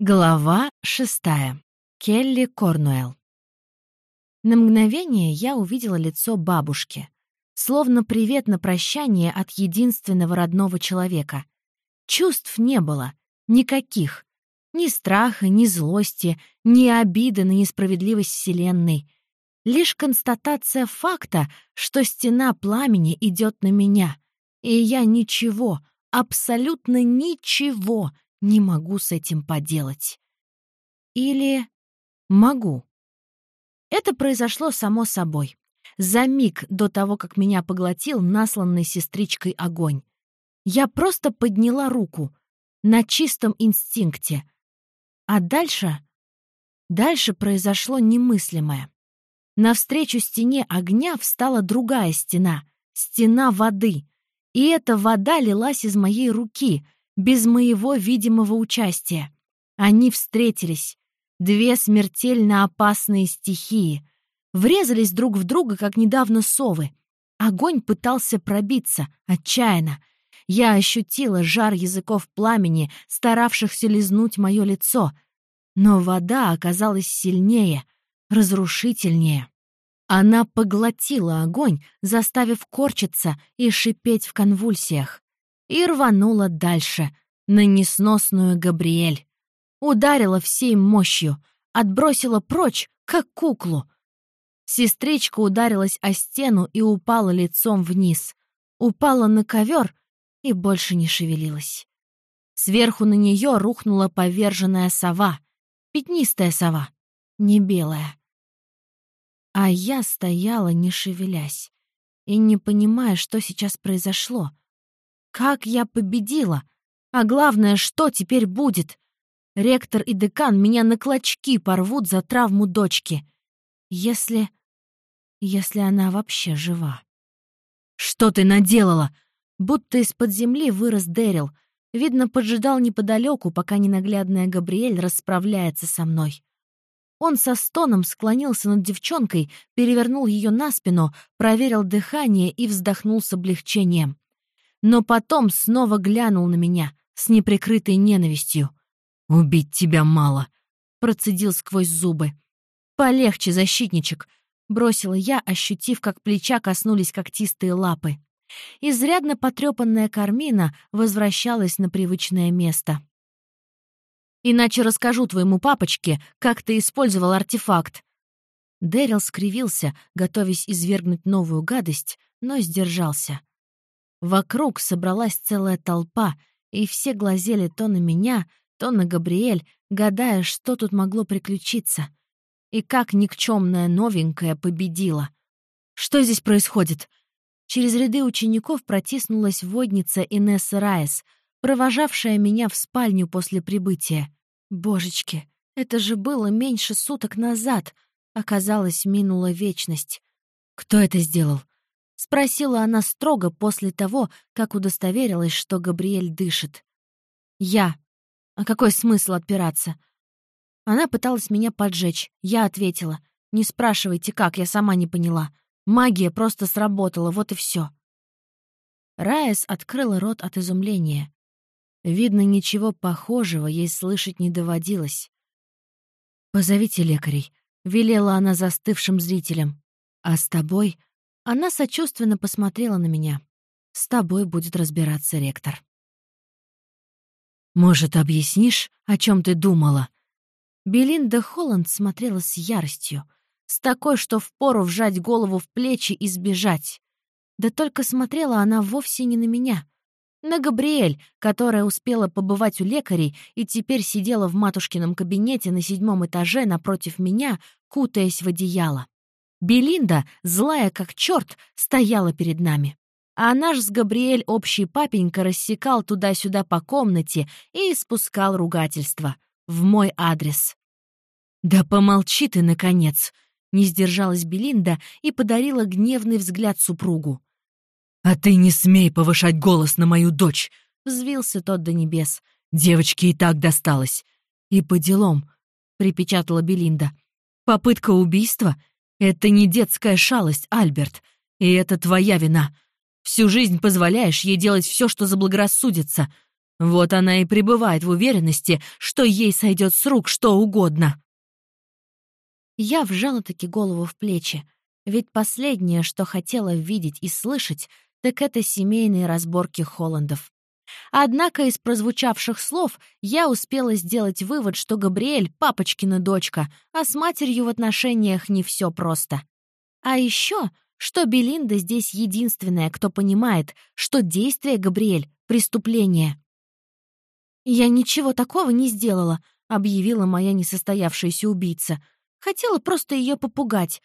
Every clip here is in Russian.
Глава шестая. Келли Корнуэлл. На мгновение я увидела лицо бабушки. Словно привет на прощание от единственного родного человека. Чувств не было. Никаких. Ни страха, ни злости, ни обиды на несправедливость Вселенной. Лишь констатация факта, что стена пламени идет на меня. И я ничего, абсолютно ничего не могу с этим поделать. Или могу. Это произошло само собой. За миг до того, как меня поглотил насланный сестричкой огонь. Я просто подняла руку на чистом инстинкте. А дальше... Дальше произошло немыслимое. Навстречу стене огня встала другая стена — стена воды. И эта вода лилась из моей руки — без моего видимого участия. Они встретились. Две смертельно опасные стихии. Врезались друг в друга, как недавно совы. Огонь пытался пробиться, отчаянно. Я ощутила жар языков пламени, старавшихся лизнуть мое лицо. Но вода оказалась сильнее, разрушительнее. Она поглотила огонь, заставив корчиться и шипеть в конвульсиях и рванула дальше, на несносную Габриэль. Ударила всей мощью, отбросила прочь, как куклу. Сестричка ударилась о стену и упала лицом вниз. Упала на ковер и больше не шевелилась. Сверху на нее рухнула поверженная сова. Пятнистая сова, не белая. А я стояла, не шевелясь, и не понимая, что сейчас произошло. Как я победила? А главное, что теперь будет? Ректор и декан меня на клочки порвут за травму дочки. Если... если она вообще жива. «Что ты наделала?» Будто из-под земли вырос Дэрил. Видно, поджидал неподалеку, пока ненаглядная Габриэль расправляется со мной. Он со стоном склонился над девчонкой, перевернул ее на спину, проверил дыхание и вздохнул с облегчением но потом снова глянул на меня с неприкрытой ненавистью. «Убить тебя мало», — процедил сквозь зубы. «Полегче, защитничек», — бросила я, ощутив, как плеча коснулись когтистые лапы. Изрядно потрепанная кармина возвращалась на привычное место. «Иначе расскажу твоему папочке, как ты использовал артефакт». Дэрил скривился, готовясь извергнуть новую гадость, но сдержался. Вокруг собралась целая толпа, и все глазели то на меня, то на Габриэль, гадая, что тут могло приключиться. И как никчемная новенькая победила. Что здесь происходит? Через ряды учеников протиснулась водница Инесса Райс, провожавшая меня в спальню после прибытия. Божечки, это же было меньше суток назад. Оказалось, минула вечность. Кто это сделал? — спросила она строго после того, как удостоверилась, что Габриэль дышит. «Я. А какой смысл отпираться?» Она пыталась меня поджечь. Я ответила. «Не спрашивайте, как, я сама не поняла. Магия просто сработала, вот и все. Райс открыла рот от изумления. Видно, ничего похожего ей слышать не доводилось. «Позовите лекарей», — велела она застывшим зрителям. «А с тобой она сочувственно посмотрела на меня. «С тобой будет разбираться ректор». «Может, объяснишь, о чем ты думала?» Белинда Холланд смотрела с яростью, с такой, что впору вжать голову в плечи и сбежать. Да только смотрела она вовсе не на меня. На Габриэль, которая успела побывать у лекарей и теперь сидела в матушкином кабинете на седьмом этаже напротив меня, кутаясь в одеяло. Белинда, злая как черт, стояла перед нами. А наш с Габриэль общий папенька рассекал туда-сюда по комнате и испускал ругательства. В мой адрес. «Да помолчи ты, наконец!» — не сдержалась Белинда и подарила гневный взгляд супругу. «А ты не смей повышать голос на мою дочь!» — взвился тот до небес. «Девочке и так досталось!» «И по делам!» — припечатала Белинда. «Попытка убийства это не детская шалость, Альберт, и это твоя вина. Всю жизнь позволяешь ей делать все, что заблагорассудится. Вот она и пребывает в уверенности, что ей сойдет с рук что угодно. Я вжала-таки голову в плечи, ведь последнее, что хотела видеть и слышать, так это семейные разборки Холландов. Однако из прозвучавших слов я успела сделать вывод, что Габриэль — папочкина дочка, а с матерью в отношениях не все просто. А еще, что Белинда здесь единственная, кто понимает, что действие Габриэль — преступление. «Я ничего такого не сделала», — объявила моя несостоявшаяся убийца. «Хотела просто ее попугать.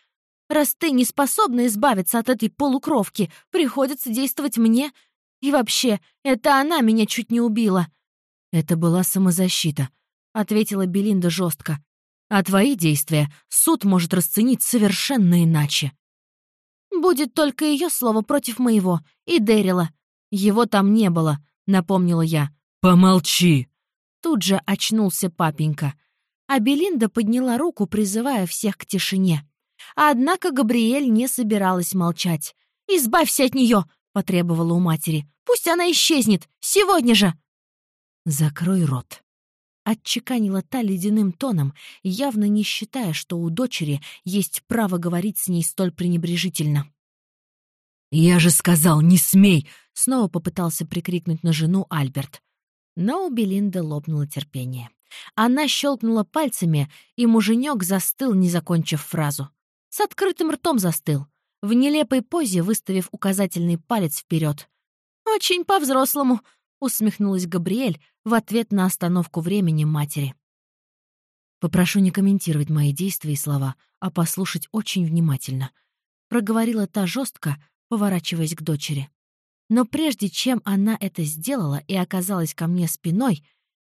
Раз ты не способна избавиться от этой полукровки, приходится действовать мне. И вообще, это она меня чуть не убила». «Это была самозащита», — ответила Белинда жестко. «А твои действия суд может расценить совершенно иначе». «Будет только ее слово против моего и Дэрила. Его там не было», — напомнила я. «Помолчи!» Тут же очнулся папенька. А Белинда подняла руку, призывая всех к тишине. Однако Габриэль не собиралась молчать. «Избавься от нее!» — потребовала у матери. «Пусть она исчезнет! Сегодня же!» «Закрой рот!» Отчеканила та ледяным тоном, явно не считая, что у дочери есть право говорить с ней столь пренебрежительно. «Я же сказал, не смей!» — снова попытался прикрикнуть на жену Альберт. Но у Белинды лопнуло терпение. Она щелкнула пальцами, и муженек застыл, не закончив фразу. С открытым ртом застыл, в нелепой позе выставив указательный палец вперед. «Очень по-взрослому», — усмехнулась Габриэль в ответ на остановку времени матери. «Попрошу не комментировать мои действия и слова, а послушать очень внимательно», — проговорила та жестко, поворачиваясь к дочери. Но прежде чем она это сделала и оказалась ко мне спиной,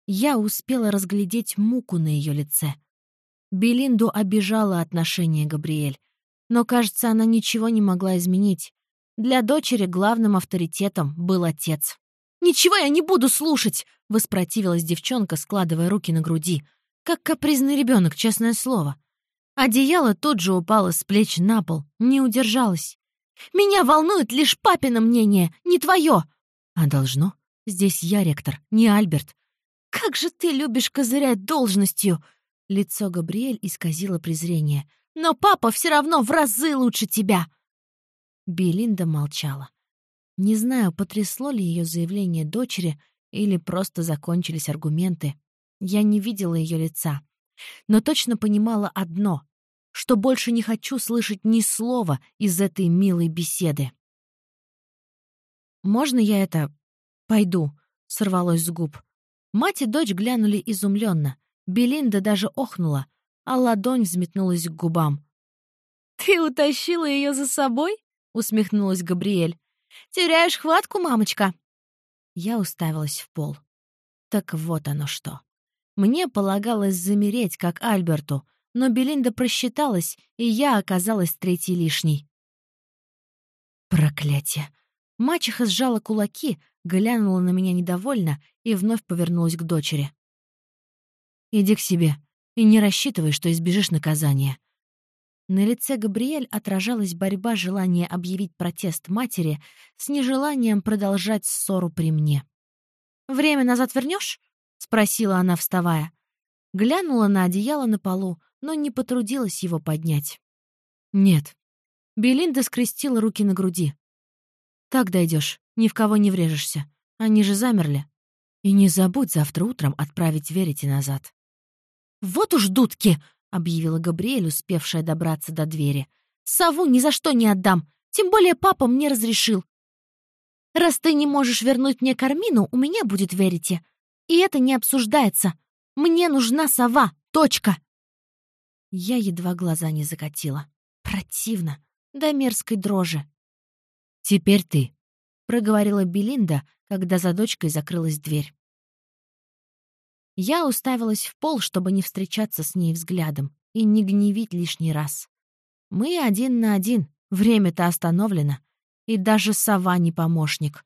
я успела разглядеть муку на ее лице. Белинду обижала отношение Габриэль, но, кажется, она ничего не могла изменить. Для дочери главным авторитетом был отец. «Ничего я не буду слушать!» — воспротивилась девчонка, складывая руки на груди. Как капризный ребенок, честное слово. Одеяло тут же упало с плеч на пол, не удержалась. Меня волнует лишь папино мнение, не твое. А должно? Здесь я ректор, не Альберт. Как же ты любишь козырять должностью!» Лицо Габриэль исказило презрение. «Но папа все равно в разы лучше тебя!» Белинда молчала. Не знаю, потрясло ли ее заявление дочери или просто закончились аргументы. Я не видела ее лица. Но точно понимала одно что больше не хочу слышать ни слова из этой милой беседы. «Можно я это... пойду?» — сорвалось с губ. Мать и дочь глянули изумленно. Белинда даже охнула, а ладонь взметнулась к губам. «Ты утащила ее за собой?» — усмехнулась Габриэль. «Теряешь хватку, мамочка?» Я уставилась в пол. Так вот оно что. Мне полагалось замереть, как Альберту, но Белинда просчиталась, и я оказалась третьей лишней. Проклятие! Мачеха сжала кулаки, глянула на меня недовольно и вновь повернулась к дочери. «Иди к себе и не рассчитывай, что избежишь наказания». На лице Габриэль отражалась борьба желания объявить протест матери с нежеланием продолжать ссору при мне. «Время назад вернешь? спросила она, вставая. Глянула на одеяло на полу, но не потрудилась его поднять. «Нет». Белинда скрестила руки на груди. «Так дойдешь, ни в кого не врежешься. Они же замерли. И не забудь завтра утром отправить Верите назад». «Вот уж дудки!» — объявила Габриэль, успевшая добраться до двери. «Сову ни за что не отдам, тем более папа мне разрешил. Раз ты не можешь вернуть мне Кармину, у меня будет Верите. И это не обсуждается. Мне нужна сова. Точка!» Я едва глаза не закатила. Противно. До мерзкой дрожи. «Теперь ты», — проговорила Белинда, когда за дочкой закрылась дверь. Я уставилась в пол, чтобы не встречаться с ней взглядом и не гневить лишний раз. Мы один на один, время-то остановлено, и даже сова не помощник.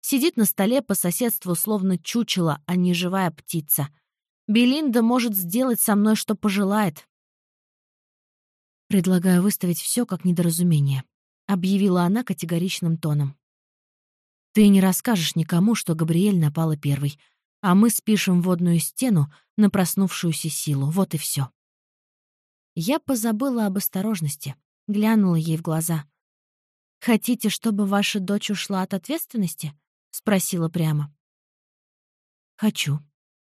Сидит на столе по соседству, словно чучело, а не живая птица. Белинда может сделать со мной, что пожелает, «Предлагаю выставить все как недоразумение», — объявила она категоричным тоном. «Ты не расскажешь никому, что Габриэль напала первой. А мы спишем водную стену на проснувшуюся силу. Вот и все. Я позабыла об осторожности, глянула ей в глаза. «Хотите, чтобы ваша дочь ушла от ответственности?» — спросила прямо. «Хочу».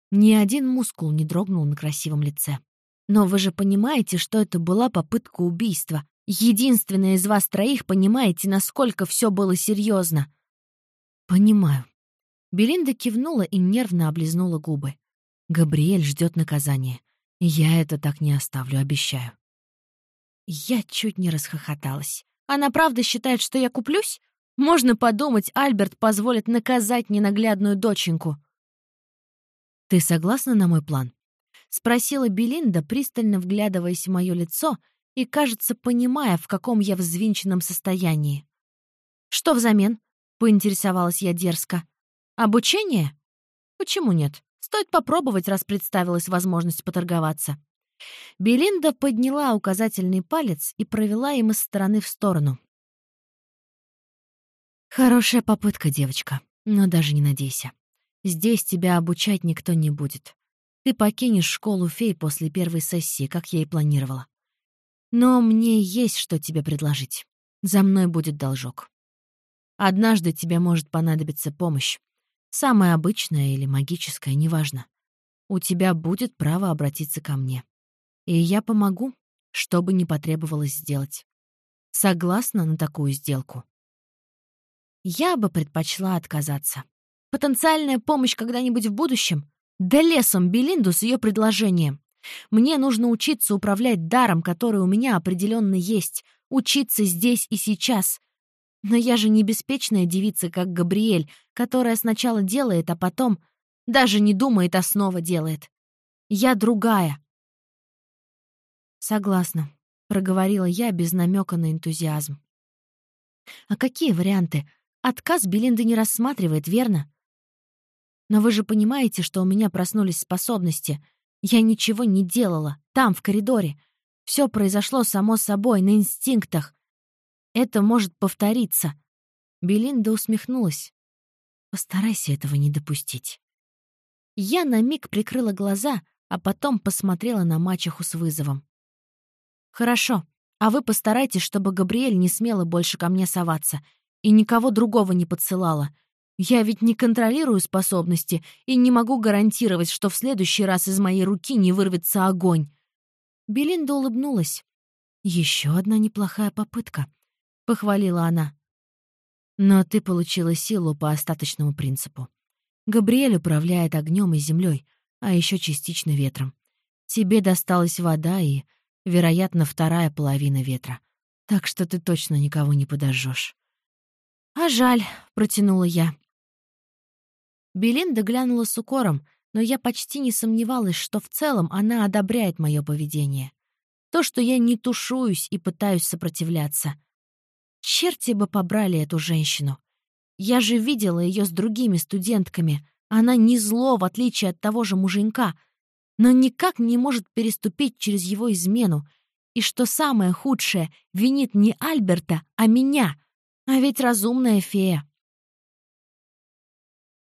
Ни один мускул не дрогнул на красивом лице. «Но вы же понимаете, что это была попытка убийства. Единственная из вас троих понимаете, насколько все было серьезно. «Понимаю». Белинда кивнула и нервно облизнула губы. «Габриэль ждет наказания. Я это так не оставлю, обещаю». Я чуть не расхохоталась. Она правда считает, что я куплюсь? Можно подумать, Альберт позволит наказать ненаглядную доченьку. «Ты согласна на мой план?» — спросила Белинда, пристально вглядываясь в мое лицо и, кажется, понимая, в каком я взвинченном состоянии. «Что взамен?» — поинтересовалась я дерзко. «Обучение? Почему нет? Стоит попробовать, раз представилась возможность поторговаться». Белинда подняла указательный палец и провела им из стороны в сторону. «Хорошая попытка, девочка, но даже не надейся. Здесь тебя обучать никто не будет. Ты покинешь школу фей после первой сессии, как я и планировала. Но мне есть что тебе предложить. За мной будет должок. Однажды тебе может понадобиться помощь. Самая обычная или магическая, неважно. У тебя будет право обратиться ко мне. И я помогу, что бы ни потребовалось сделать. Согласна на такую сделку? Я бы предпочла отказаться. Потенциальная помощь когда-нибудь в будущем? Да лесом Белинду с ее предложением. Мне нужно учиться управлять даром, который у меня определенно есть, учиться здесь и сейчас, но я же не беспечная девица, как Габриэль, которая сначала делает, а потом даже не думает, а снова делает. Я другая. Согласна, проговорила я без намека на энтузиазм. А какие варианты? Отказ Белинда не рассматривает, верно? Но вы же понимаете, что у меня проснулись способности. Я ничего не делала, там, в коридоре. Все произошло само собой, на инстинктах. Это может повториться. Белинда усмехнулась. Постарайся этого не допустить. Я на миг прикрыла глаза, а потом посмотрела на мачеху с вызовом. «Хорошо, а вы постарайтесь, чтобы Габриэль не смела больше ко мне соваться и никого другого не подсылала. Я ведь не контролирую способности и не могу гарантировать, что в следующий раз из моей руки не вырвется огонь». Белинда улыбнулась. Еще одна неплохая попытка похвалила она. Но ты получила силу по остаточному принципу. Габриэль управляет огнем и землей, а еще частично ветром. Тебе досталась вода и, вероятно, вторая половина ветра. Так что ты точно никого не подожжешь. «А жаль», — протянула я. Белинда глянула с укором, но я почти не сомневалась, что в целом она одобряет мое поведение. То, что я не тушуюсь и пытаюсь сопротивляться — Черти бы побрали эту женщину. Я же видела ее с другими студентками. Она не зло, в отличие от того же муженька, но никак не может переступить через его измену. И что самое худшее, винит не Альберта, а меня. А ведь разумная фея.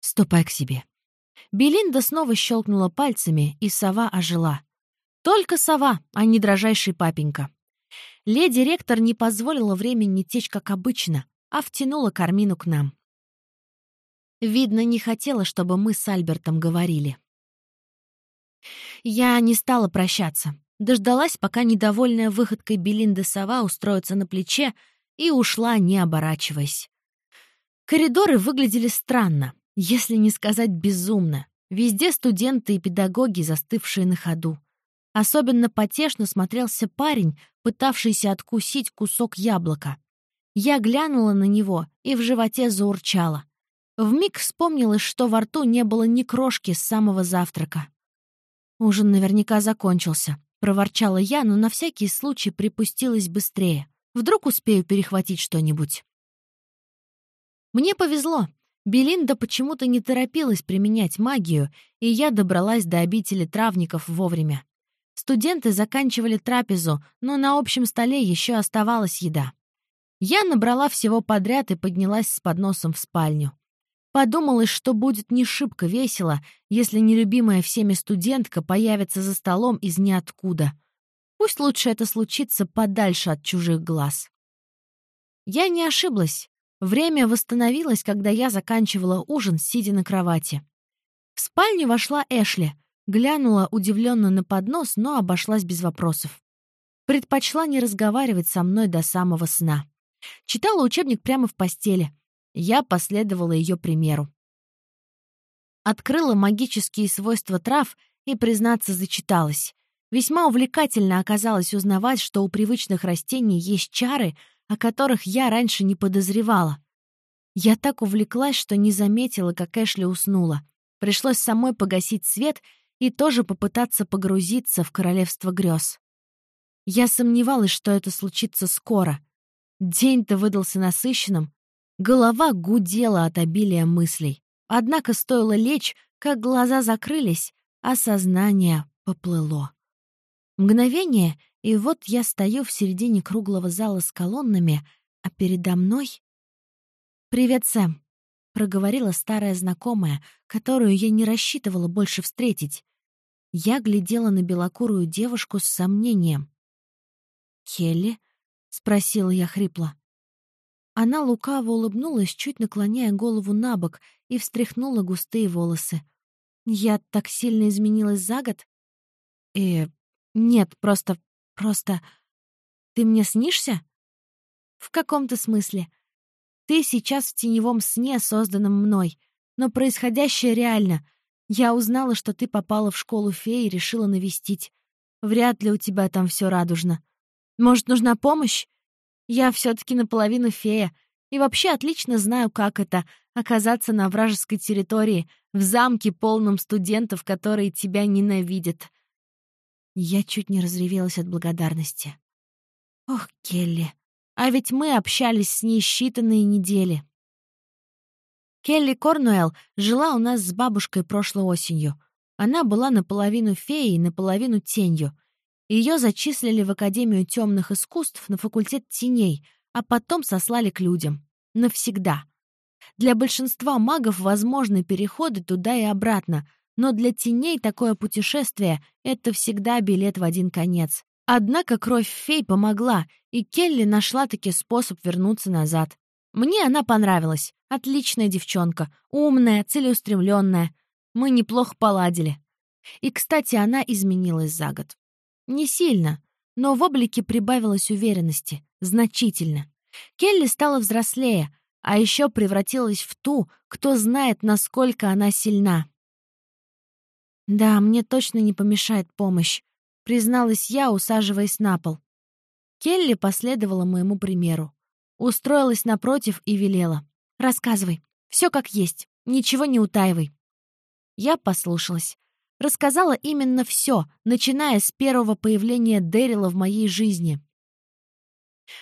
Ступай к себе. Белинда снова щелкнула пальцами, и сова ожила. Только сова, а не дрожайший папенька. Леди-ректор не позволила времени течь, как обычно, а втянула Кармину к нам. Видно, не хотела, чтобы мы с Альбертом говорили. Я не стала прощаться. Дождалась, пока недовольная выходкой Белинды сова устроится на плече, и ушла, не оборачиваясь. Коридоры выглядели странно, если не сказать безумно. Везде студенты и педагоги, застывшие на ходу. Особенно потешно смотрелся парень, пытавшийся откусить кусок яблока. Я глянула на него и в животе заурчала. Вмиг вспомнилось, что во рту не было ни крошки с самого завтрака. «Ужин наверняка закончился», — проворчала я, но на всякий случай припустилась быстрее. Вдруг успею перехватить что-нибудь. Мне повезло. Белинда почему-то не торопилась применять магию, и я добралась до обители травников вовремя. Студенты заканчивали трапезу, но на общем столе еще оставалась еда. Я набрала всего подряд и поднялась с подносом в спальню. Подумалось, что будет не шибко весело, если нелюбимая всеми студентка появится за столом из ниоткуда. Пусть лучше это случится подальше от чужих глаз. Я не ошиблась. Время восстановилось, когда я заканчивала ужин, сидя на кровати. В спальню вошла Эшли, глянула удивленно на поднос, но обошлась без вопросов. Предпочла не разговаривать со мной до самого сна. Читала учебник прямо в постели. Я последовала ее примеру. Открыла магические свойства трав и, признаться, зачиталась. Весьма увлекательно оказалось узнавать, что у привычных растений есть чары, о которых я раньше не подозревала. Я так увлеклась, что не заметила, как Эшли уснула. Пришлось самой погасить свет и тоже попытаться погрузиться в королевство грез. Я сомневалась, что это случится скоро. День-то выдался насыщенным, Голова гудела от обилия мыслей. Однако стоило лечь, как глаза закрылись, а сознание поплыло. Мгновение, и вот я стою в середине круглого зала с колоннами, а передо мной... «Привет, Сэм», — проговорила старая знакомая, которую я не рассчитывала больше встретить. Я глядела на белокурую девушку с сомнением. «Келли?» — спросила я хрипло. Она лукаво улыбнулась, чуть наклоняя голову на бок, и встряхнула густые волосы. «Я так сильно изменилась за год?» «Э, нет, просто... просто... Ты мне снишься?» «В каком-то смысле. Ты сейчас в теневом сне, созданном мной, но происходящее реально. Я узнала, что ты попала в школу феи и решила навестить. Вряд ли у тебя там все радужно. Может, нужна помощь? Я все-таки наполовину фея и вообще отлично знаю, как это — оказаться на вражеской территории, в замке, полном студентов, которые тебя ненавидят. Я чуть не разревелась от благодарности. Ох, Келли, а ведь мы общались с ней считанные недели. Келли Корнуэлл жила у нас с бабушкой прошлой осенью. Она была наполовину феей, наполовину тенью — ее зачислили в Академию темных искусств на факультет теней, а потом сослали к людям. Навсегда. Для большинства магов возможны переходы туда и обратно, но для теней такое путешествие — это всегда билет в один конец. Однако кровь фей помогла, и Келли нашла-таки способ вернуться назад. Мне она понравилась. Отличная девчонка, умная, целеустремленная. Мы неплохо поладили. И, кстати, она изменилась за год. Не сильно, но в облике прибавилось уверенности. Значительно. Келли стала взрослее, а еще превратилась в ту, кто знает, насколько она сильна. «Да, мне точно не помешает помощь», — призналась я, усаживаясь на пол. Келли последовала моему примеру. Устроилась напротив и велела. «Рассказывай. Все как есть. Ничего не утаивай». Я послушалась рассказала именно все, начиная с первого появления Дэрила в моей жизни.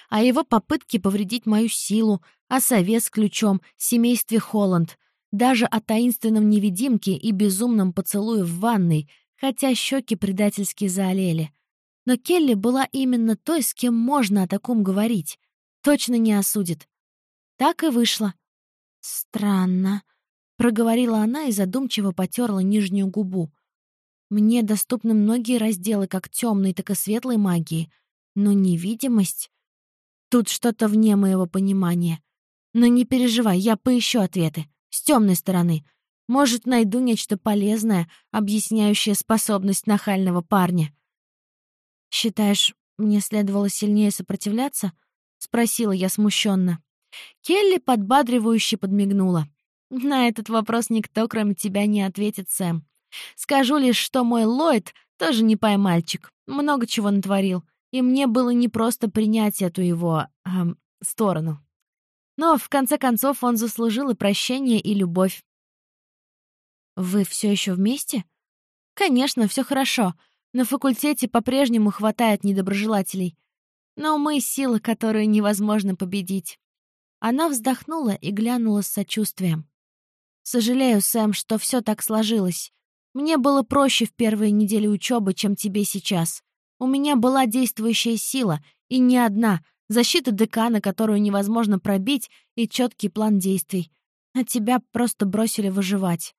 О его попытке повредить мою силу, о сове с ключом, семействе Холланд, даже о таинственном невидимке и безумном поцелуе в ванной, хотя щеки предательски заолели. Но Келли была именно той, с кем можно о таком говорить. Точно не осудит. Так и вышло. «Странно», — проговорила она и задумчиво потерла нижнюю губу. Мне доступны многие разделы как темной, так и светлой магии, но невидимость... Тут что-то вне моего понимания. Но не переживай, я поищу ответы. С темной стороны. Может, найду нечто полезное, объясняющее способность нахального парня. «Считаешь, мне следовало сильнее сопротивляться?» — спросила я смущенно. Келли подбадривающе подмигнула. «На этот вопрос никто, кроме тебя, не ответит, Сэм. Скажу лишь, что мой Ллойд тоже не поймальчик, много чего натворил, и мне было непросто принять эту его... Эм, сторону. Но, в конце концов, он заслужил и прощение, и любовь. «Вы все еще вместе?» «Конечно, все хорошо. На факультете по-прежнему хватает недоброжелателей. Но мы — сила, которую невозможно победить». Она вздохнула и глянула с сочувствием. «Сожалею, Сэм, что все так сложилось. Мне было проще в первые недели учебы, чем тебе сейчас. У меня была действующая сила, и не одна, защита декана, которую невозможно пробить, и четкий план действий. а тебя просто бросили выживать».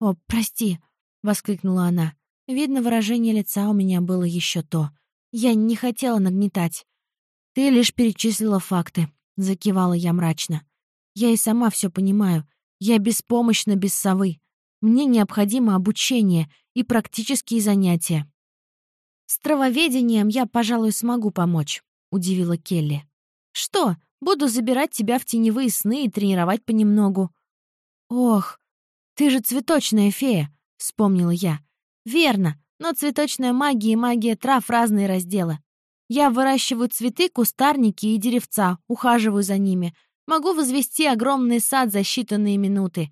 «О, прости», — воскликнула она. Видно, выражение лица у меня было еще то. Я не хотела нагнетать. «Ты лишь перечислила факты», — закивала я мрачно. «Я и сама все понимаю. Я беспомощна без совы. Мне необходимо обучение и практические занятия». «С травоведением я, пожалуй, смогу помочь», — удивила Келли. «Что, буду забирать тебя в теневые сны и тренировать понемногу». «Ох, ты же цветочная фея», — вспомнила я. «Верно, но цветочная магия и магия трав — разные разделы. Я выращиваю цветы, кустарники и деревца, ухаживаю за ними. Могу возвести огромный сад за считанные минуты.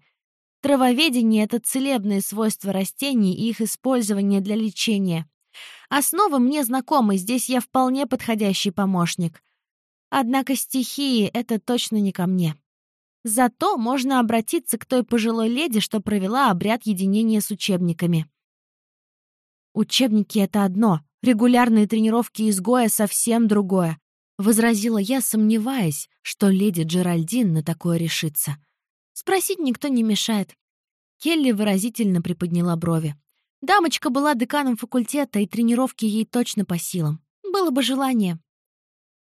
Травоведение — это целебные свойства растений и их использование для лечения. Основы мне знакомы, здесь я вполне подходящий помощник. Однако стихии — это точно не ко мне. Зато можно обратиться к той пожилой леди, что провела обряд единения с учебниками. «Учебники — это одно, регулярные тренировки изгоя — совсем другое», — возразила я, сомневаясь, что леди Джеральдин на такое решится. Спросить никто не мешает. Келли выразительно приподняла брови. Дамочка была деканом факультета, и тренировки ей точно по силам. Было бы желание.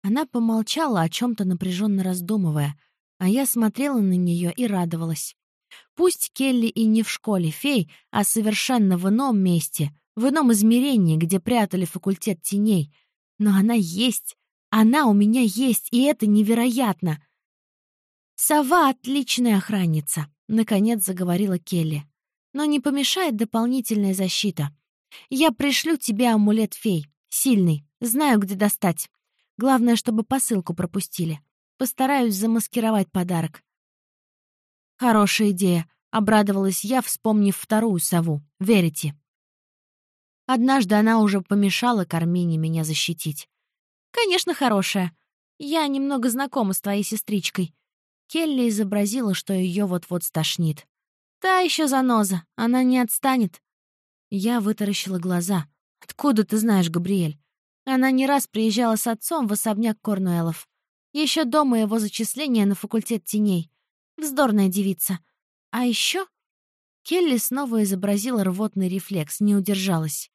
Она помолчала, о чем то напряженно раздумывая, а я смотрела на нее и радовалась. Пусть Келли и не в школе фей, а совершенно в ином месте, в ином измерении, где прятали факультет теней. Но она есть. Она у меня есть, и это невероятно. «Сова — отличная охранница», — наконец заговорила Келли. «Но не помешает дополнительная защита. Я пришлю тебе амулет фей. Сильный. Знаю, где достать. Главное, чтобы посылку пропустили. Постараюсь замаскировать подарок». «Хорошая идея», — обрадовалась я, вспомнив вторую сову. «Верите?» Однажды она уже помешала Кармине меня защитить. «Конечно, хорошая. Я немного знакома с твоей сестричкой». Келли изобразила, что ее вот-вот стошнит. «Та еще заноза. Она не отстанет». Я вытаращила глаза. «Откуда ты знаешь, Габриэль?» Она не раз приезжала с отцом в особняк Корнуэлов. Еще до моего зачисления на факультет теней. Вздорная девица. А еще Келли снова изобразила рвотный рефлекс, не удержалась.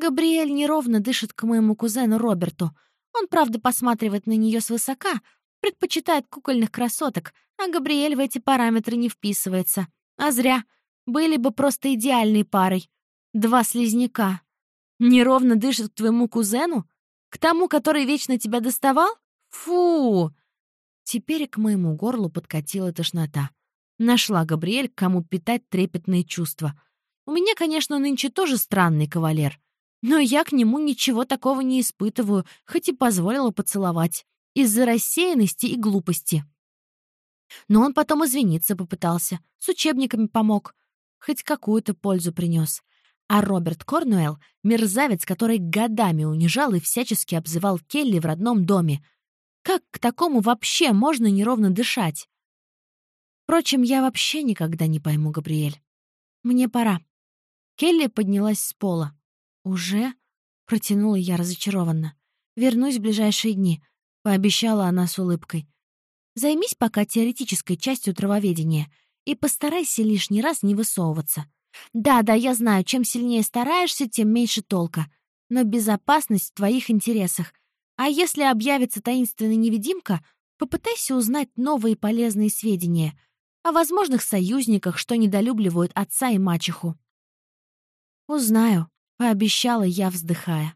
Габриэль неровно дышит к моему кузену Роберту. Он, правда, посматривает на нее свысока, предпочитает кукольных красоток, а Габриэль в эти параметры не вписывается. А зря. Были бы просто идеальной парой. Два слизняка. Неровно дышит к твоему кузену? К тому, который вечно тебя доставал? Фу! Теперь к моему горлу подкатила тошнота. Нашла Габриэль, кому питать трепетные чувства. У меня, конечно, нынче тоже странный кавалер. Но я к нему ничего такого не испытываю, хоть и позволила поцеловать. Из-за рассеянности и глупости. Но он потом извиниться попытался, с учебниками помог. Хоть какую-то пользу принес. А Роберт Корнуэлл — мерзавец, который годами унижал и всячески обзывал Келли в родном доме. Как к такому вообще можно неровно дышать? Впрочем, я вообще никогда не пойму, Габриэль. Мне пора. Келли поднялась с пола. «Уже?» — протянула я разочарованно. «Вернусь в ближайшие дни», — пообещала она с улыбкой. «Займись пока теоретической частью травоведения и постарайся лишний раз не высовываться. Да-да, я знаю, чем сильнее стараешься, тем меньше толка. Но безопасность в твоих интересах. А если объявится таинственная невидимка, попытайся узнать новые полезные сведения о возможных союзниках, что недолюбливают отца и мачеху». «Узнаю», пообещала я, вздыхая.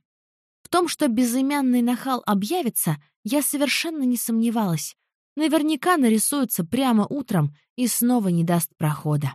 В том, что безымянный нахал объявится, я совершенно не сомневалась. Наверняка нарисуется прямо утром и снова не даст прохода.